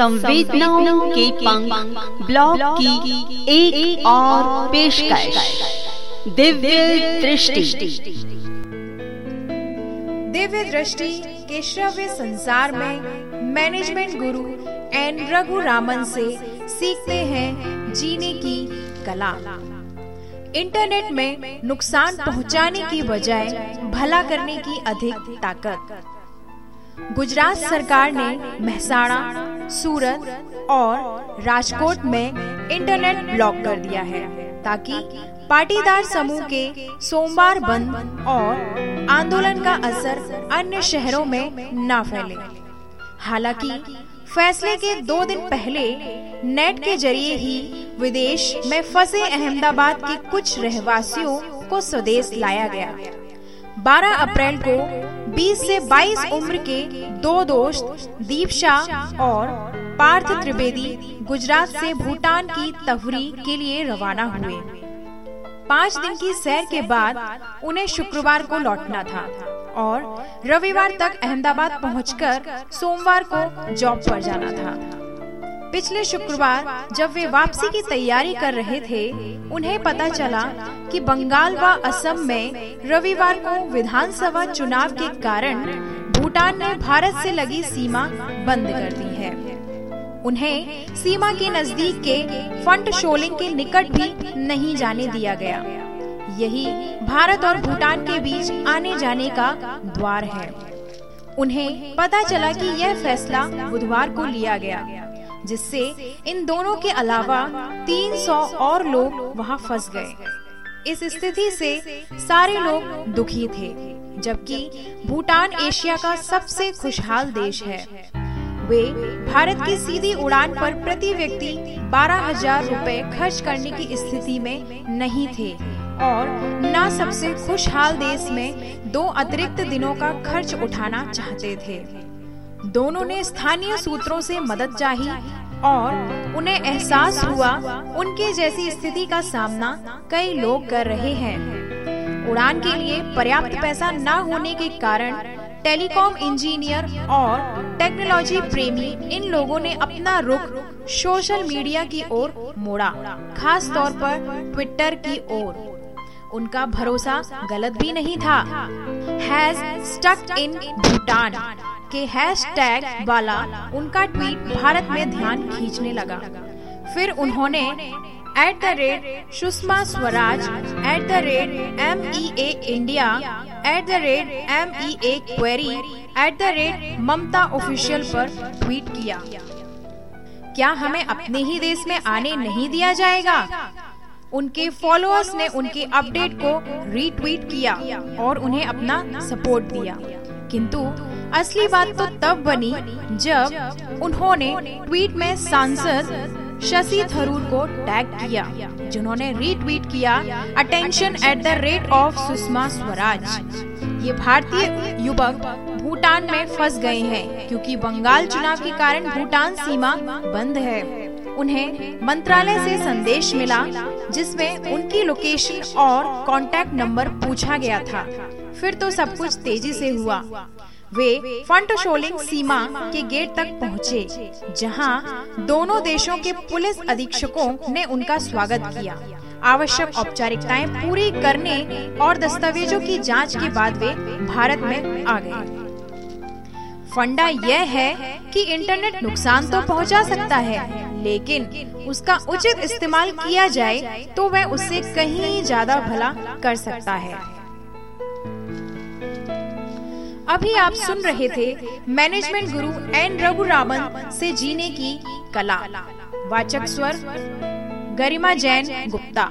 संवेदनाओं के पंख ब्लॉग की एक, एक और पेशकश। दिव्य दृष्टि। दिव्य दृष्टि के श्रव्य संसार में मैनेजमेंट गुरु एन रघु रामन से सीखते हैं जीने की कला। इंटरनेट में नुकसान पहुँचाने की बजाय भला करने की अधिक ताकत। गुजरात सरकार ने महसाणा, सूरत और राजकोट में इंटरनेट ब्लॉक कर दिया है, ताकि पाटीदार समूह के सोमवार बंद और आंदोलन का असर अन्य शहरों में न फैले। हालाँकि, फैसले के दो दिन पहले नेट के ज़रिए ही विदेश में फंसे अहमदाबाद के कुछ रहवासियों को स्वदेश लाया गया। 12 अप्रैल को 20 से 22 उम्र के दो दोस्त, दीपशा और पार्थ त्रिवेदी, गुजरात से भूटान की तफरी के लिए रवाना हुए। पाँच दिन की सैर के बाद उन्हें शुक्रवार को लौटना था और रविवार तक अहमदाबाद पहुंचकर सोमवार को जॉब पर जाना था। पिछले शुक्रवार, जब वे वापसी की तैयारी कर रहे थे, उन्हें पता चला कि बंगाल व असम में रविवार को विधानसभा चुनाव के कारण भूटान ने भारत से लगी सीमा बंद कर दी है। उन्हें सीमा के नज़दीक के फंट शोलिंग के निकट भी नहीं जाने दिया गया। यही भारत और भूटान के बीच आने जाने का द्वार है। उन्हें पता चला कि यह फैसला बुधवार को लिया गया। जिससे इन दोनों के अलावा 300 और लोग वहाँ फंस गए। इस स्थिति से सारे लोग दुखी थे, जबकि भूटान एशिया का सबसे खुशहाल देश है। वे भारत की सीधी उड़ान पर प्रति व्यक्ति बारह हज़ार रूपए खर्च करने की स्थिति में नहीं थे और न सबसे खुशहाल देश में दो अतिरिक्त दिनों का खर्च उठाना चाहते थे। दोनों ने स्थानीय सूत्रों से मदद चाही और उन्हें एहसास हुआ उनके जैसी स्थिति का सामना कई लोग कर रहे हैं। उड़ान के लिए पर्याप्त पैसा न होने के कारण टेलीकॉम इंजीनियर और टेक्नोलॉजी प्रेमी इन लोगों ने अपना रुख सोशल मीडिया की ओर मोड़ा, खास तौर पर ट्विटर की ओर। उनका भरोसा गलत भी नहीं था। Has stuck in Bhutan. के हैशटैग वाला उनका ट्वीट भारत में ध्यान खींचने लगा। फिर उन्होंने at the rate Sushma Swaraj at the rate M E A India at the rate M E A query at the rate Mamata official पर ट्वीट किया। क्या हमें अपने ही देश में आने नहीं दिया जाएगा? उनके फॉलोअर्स ने उनके अपडेट को रीट्वीट किया और उन्हें अपना सपोर्ट दिया। किंतु असली बात तो तब बनी जब उन्होंने ट्वीट में सांसद शशि थरूर को टैग किया, जिन्होंने रीट्वीट किया attention at the rate of Sushma Swaraj ये भारतीय युवक भूटान में फंस गए हैं, क्योंकि बंगाल चुनाव के कारण भूटान सीमा बंद है। उन्हें मंत्रालय से संदेश मिला, जिसमें उनकी लोकेशन और कांटेक्ट नंबर पूछा गया था। फिर तो सब कुछ तेज़ी से हुआ। वे फंट शोलिंग सीमा के गेट तक पहुँचे, जहाँ दोनों देशों के पुलिस अधीक्षकों ने उनका स्वागत किया। आवश्यक औपचारिकताएँ पूरी करने और दस्तावेजों की जाँच के बाद वे भारत में आ गए। फंडा यह है कि इंटरनेट नुकसान तो पहुँचा सकता है लेकिन उसका उचित इस्तेमाल किया जाए तो वह उससे कहीं ज़्यादा भला कर सकता है। अभी आप सुन रहे थे मैनेजमेंट गुरु एन रघु रावन से जीने की कला। वाचक स्वर गरिमा जैन गुप्ता।